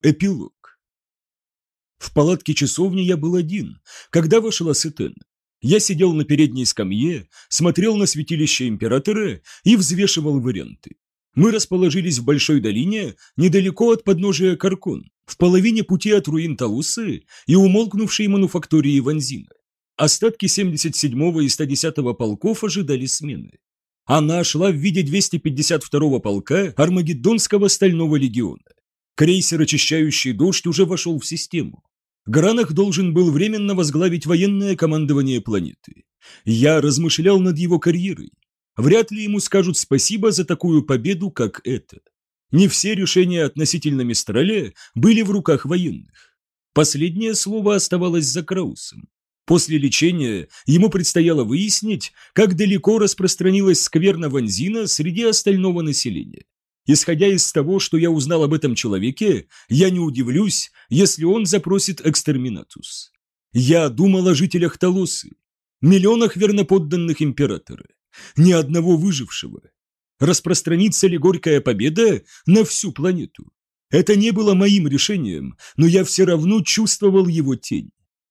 Эпилог. В палатке часовни я был один, когда вошла Сетен. Я сидел на передней скамье, смотрел на святилище императора и взвешивал варианты. Мы расположились в большой долине, недалеко от подножия Каркон, в половине пути от руин Талусы и умолкнувшей мануфактории Ванзина. Остатки 77-го и 110-го полков ожидали смены. Она шла в виде 252-го полка Армагеддонского стального легиона. Крейсер, очищающий дождь, уже вошел в систему. Гранах должен был временно возглавить военное командование планеты. Я размышлял над его карьерой. Вряд ли ему скажут спасибо за такую победу, как эта. Не все решения относительно Мистрале были в руках военных. Последнее слово оставалось за Краусом. После лечения ему предстояло выяснить, как далеко распространилась скверна Ванзина среди остального населения. Исходя из того, что я узнал об этом человеке, я не удивлюсь, если он запросит экстерминатус. Я думал о жителях Толосы, миллионах верноподданных императора, ни одного выжившего. Распространится ли горькая победа на всю планету? Это не было моим решением, но я все равно чувствовал его тень.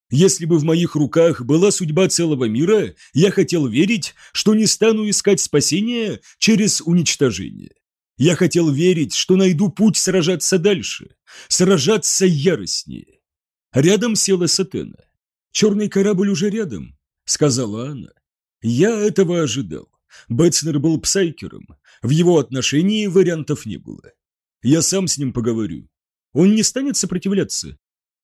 Если бы в моих руках была судьба целого мира, я хотел верить, что не стану искать спасения через уничтожение. Я хотел верить, что найду путь сражаться дальше, сражаться яростнее. Рядом села Сатена. «Черный корабль уже рядом», — сказала она. Я этого ожидал. Бетснер был псайкером. В его отношении вариантов не было. Я сам с ним поговорю. Он не станет сопротивляться.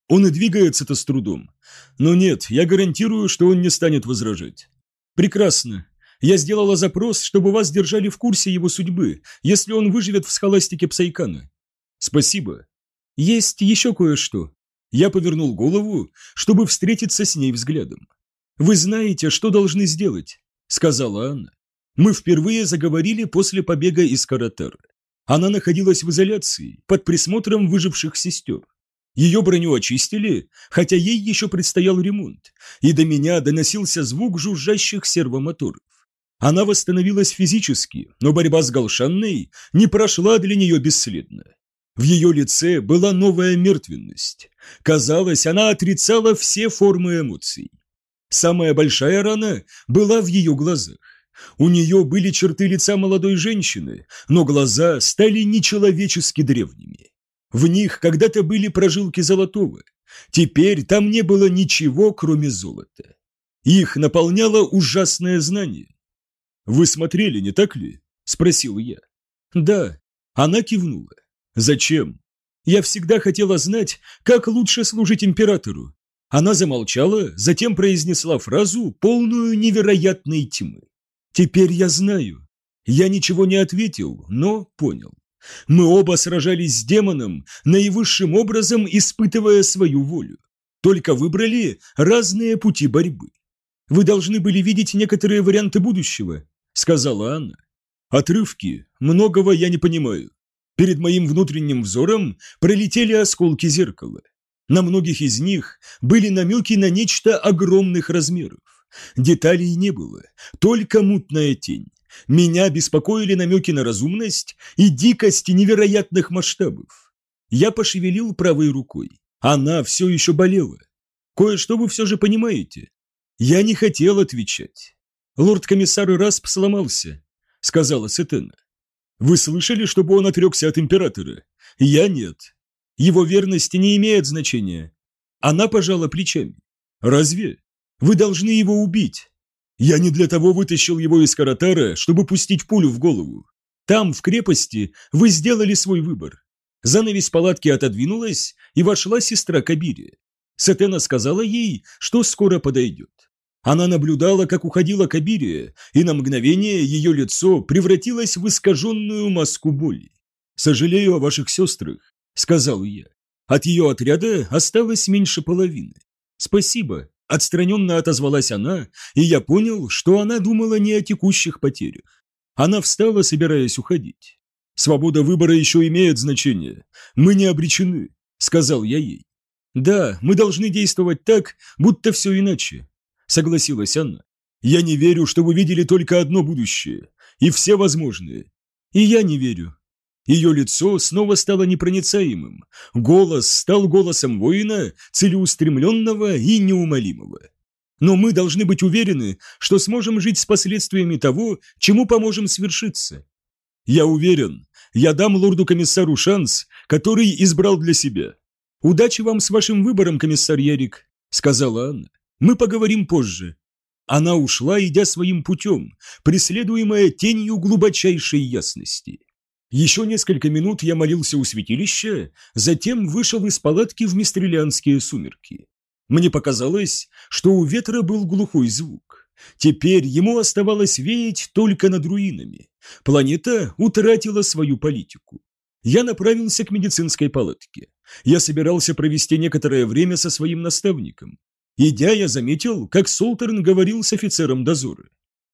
Он и двигается-то с трудом. Но нет, я гарантирую, что он не станет возражать. Прекрасно. Я сделала запрос, чтобы вас держали в курсе его судьбы, если он выживет в схоластике Псайкана. Спасибо. Есть еще кое-что. Я повернул голову, чтобы встретиться с ней взглядом. Вы знаете, что должны сделать, сказала она. Мы впервые заговорили после побега из Каратара. Она находилась в изоляции, под присмотром выживших сестер. Ее броню очистили, хотя ей еще предстоял ремонт, и до меня доносился звук жужжащих сервомоторов. Она восстановилась физически, но борьба с Галшанной не прошла для нее бесследно. В ее лице была новая мертвенность. Казалось, она отрицала все формы эмоций. Самая большая рана была в ее глазах. У нее были черты лица молодой женщины, но глаза стали нечеловечески древними. В них когда-то были прожилки золотого. Теперь там не было ничего, кроме золота. Их наполняло ужасное знание. «Вы смотрели, не так ли?» – спросил я. «Да». Она кивнула. «Зачем?» «Я всегда хотела знать, как лучше служить императору». Она замолчала, затем произнесла фразу, полную невероятной тьмы. «Теперь я знаю». Я ничего не ответил, но понял. Мы оба сражались с демоном, наивысшим образом испытывая свою волю. Только выбрали разные пути борьбы. Вы должны были видеть некоторые варианты будущего, сказала она. Отрывки, многого я не понимаю. Перед моим внутренним взором пролетели осколки зеркала. На многих из них были намеки на нечто огромных размеров. Деталей не было, только мутная тень. Меня беспокоили намеки на разумность и дикость невероятных масштабов. Я пошевелил правой рукой. Она все еще болела. Кое-что вы все же понимаете. Я не хотел отвечать. Лорд-комиссар Расп сломался, сказала Сетена. Вы слышали, чтобы он отрекся от императора? Я нет. Его верность не имеет значения. Она пожала плечами. Разве? Вы должны его убить. Я не для того вытащил его из Каратара, чтобы пустить пулю в голову. Там, в крепости, вы сделали свой выбор. Занавесь палатки отодвинулась, и вошла сестра Кабири. Сатена сказала ей, что скоро подойдет. Она наблюдала, как уходила Кабирия, и на мгновение ее лицо превратилось в искаженную маску боли. «Сожалею о ваших сестрах», — сказал я. От ее отряда осталось меньше половины. «Спасибо», Отстраненно отозвалась она, и я понял, что она думала не о текущих потерях. Она встала, собираясь уходить. «Свобода выбора еще имеет значение. Мы не обречены», — сказал я ей. «Да, мы должны действовать так, будто все иначе», — согласилась она. «Я не верю, что вы видели только одно будущее, и все возможные. И я не верю». Ее лицо снова стало непроницаемым. Голос стал голосом воина, целеустремленного и неумолимого. Но мы должны быть уверены, что сможем жить с последствиями того, чему поможем свершиться. Я уверен, я дам лорду-комиссару шанс, который избрал для себя. Удачи вам с вашим выбором, комиссар Ярик, сказала Анна. Мы поговорим позже. Она ушла, идя своим путем, преследуемая тенью глубочайшей ясности. Еще несколько минут я молился у святилища, затем вышел из палатки в мистрелианские сумерки. Мне показалось, что у ветра был глухой звук. Теперь ему оставалось веять только над руинами. Планета утратила свою политику. Я направился к медицинской палатке. Я собирался провести некоторое время со своим наставником. Идя, я заметил, как Солтерн говорил с офицером дозора.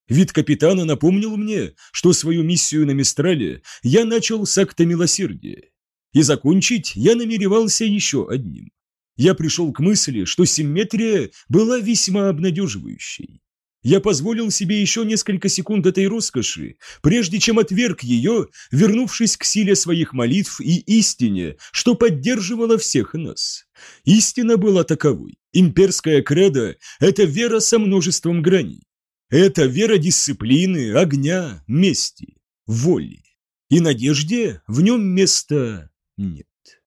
Вид капитана напомнил мне, что свою миссию на Мистрале я начал с акта милосердия. И закончить я намеревался еще одним. Я пришел к мысли, что симметрия была весьма обнадеживающей. Я позволил себе еще несколько секунд этой роскоши, прежде чем отверг ее, вернувшись к силе своих молитв и истине, что поддерживала всех нас. Истина была таковой. Имперская кредо – это вера со множеством граней. Это вера дисциплины, огня, мести, воли. И надежде в нем места нет.